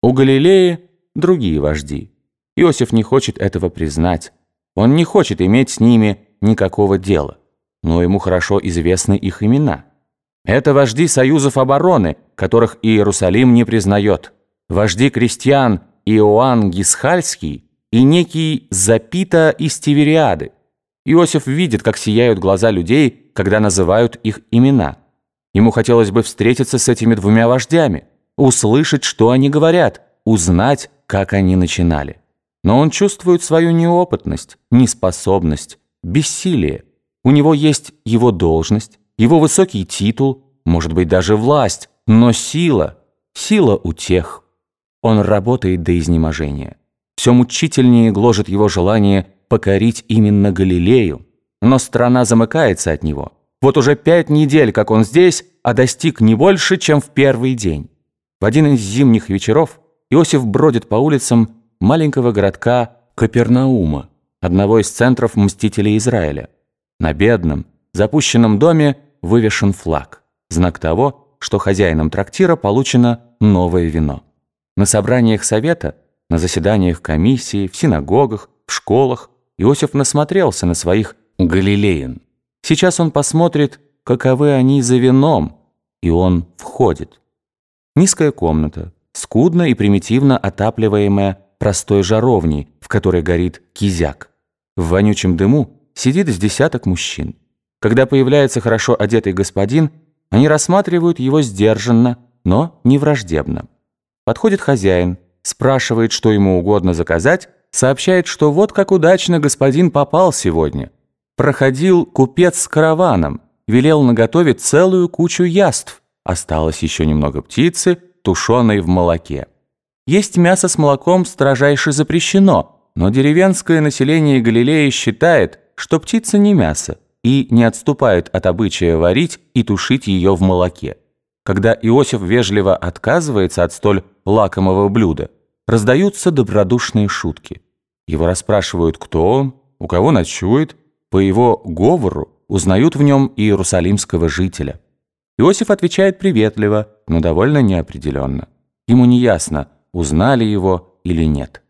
У Галилеи другие вожди. Иосиф не хочет этого признать. Он не хочет иметь с ними никакого дела. Но ему хорошо известны их имена. Это вожди союзов обороны, которых Иерусалим не признает. Вожди крестьян Иоанн Гисхальский и некий Запита из Тивериады. Иосиф видит, как сияют глаза людей, когда называют их имена. Ему хотелось бы встретиться с этими двумя вождями, услышать, что они говорят, узнать, как они начинали. Но он чувствует свою неопытность, неспособность, бессилие. У него есть его должность, его высокий титул, может быть, даже власть, но сила, сила у тех. Он работает до изнеможения. Все мучительнее гложет его желание покорить именно Галилею, но страна замыкается от него. Вот уже пять недель, как он здесь, а достиг не больше, чем в первый день. В один из зимних вечеров Иосиф бродит по улицам маленького городка Капернаума, одного из центров мстителей Израиля. На бедном, запущенном доме вывешен флаг, знак того, что хозяином трактира получено новое вино. На собраниях совета, на заседаниях комиссии, в синагогах, в школах Иосиф насмотрелся на своих галилеян. Сейчас он посмотрит, каковы они за вином, и он входит. Низкая комната, скудно и примитивно отапливаемая простой жаровней, в которой горит кизяк. В вонючем дыму сидит с десяток мужчин. Когда появляется хорошо одетый господин, они рассматривают его сдержанно, но не враждебно. Подходит хозяин, спрашивает, что ему угодно заказать, сообщает, что вот как удачно господин попал сегодня. Проходил купец с караваном, велел наготовить целую кучу яств. Осталось еще немного птицы, тушеной в молоке. Есть мясо с молоком строжайше запрещено, но деревенское население Галилеи считает, что птица не мясо и не отступает от обычая варить и тушить ее в молоке. Когда Иосиф вежливо отказывается от столь лакомого блюда, раздаются добродушные шутки. Его расспрашивают, кто он, у кого ночует, по его говору узнают в нем иерусалимского жителя. Иосиф отвечает приветливо, но довольно неопределенно. Ему не ясно, узнали его или нет.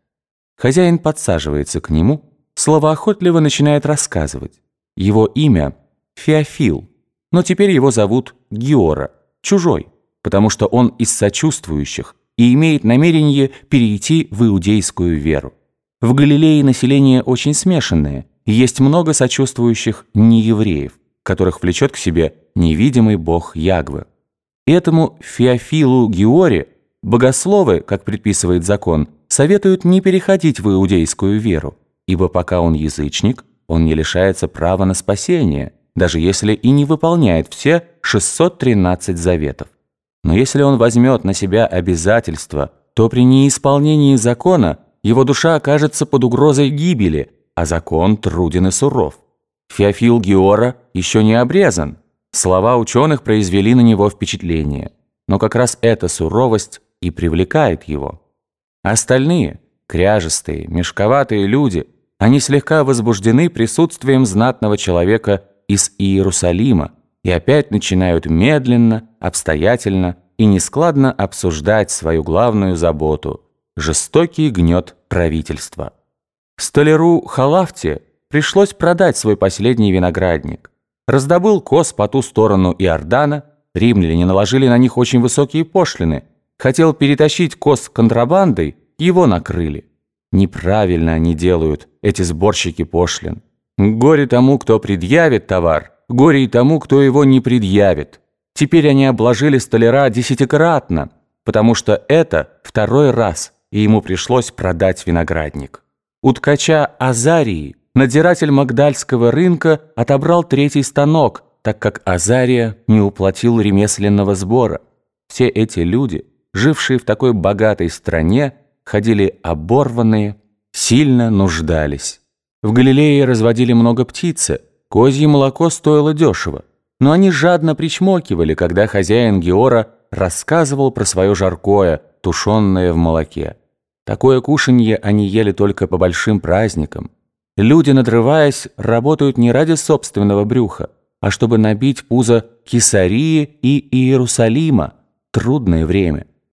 Хозяин подсаживается к нему, словоохотливо начинает рассказывать. Его имя – Феофил, но теперь его зовут Геора, чужой, потому что он из сочувствующих и имеет намерение перейти в иудейскую веру. В Галилее население очень смешанное, есть много сочувствующих неевреев, которых влечет к себе невидимый бог Ягвы. Этому Феофилу Георе богословы, как предписывает закон, советуют не переходить в иудейскую веру, ибо пока он язычник, он не лишается права на спасение, даже если и не выполняет все 613 заветов. Но если он возьмет на себя обязательства, то при неисполнении закона его душа окажется под угрозой гибели, а закон труден и суров. Феофил Геора еще не обрезан. Слова ученых произвели на него впечатление. Но как раз эта суровость и привлекает его. Остальные, кряжестые, мешковатые люди, они слегка возбуждены присутствием знатного человека из Иерусалима и опять начинают медленно, обстоятельно и нескладно обсуждать свою главную заботу – жестокий гнет правительства. Столяру Халафте пришлось продать свой последний виноградник. Раздобыл коз по ту сторону Иордана, римляне наложили на них очень высокие пошлины. Хотел перетащить коз контрабандой, его накрыли. Неправильно они делают, эти сборщики пошлин. Горе тому, кто предъявит товар, горе и тому, кто его не предъявит. Теперь они обложили столяра десятикратно, потому что это второй раз – и ему пришлось продать виноградник. У ткача Азарии надзиратель Магдальского рынка отобрал третий станок, так как Азария не уплатил ремесленного сбора. Все эти люди, жившие в такой богатой стране, ходили оборванные, сильно нуждались. В Галилее разводили много птицы, козье молоко стоило дешево, но они жадно причмокивали, когда хозяин Геора рассказывал про свое жаркое, тушенное в молоке. Такое кушанье они ели только по большим праздникам. Люди, надрываясь, работают не ради собственного брюха, а чтобы набить пузо Кесарии и Иерусалима. Трудное время.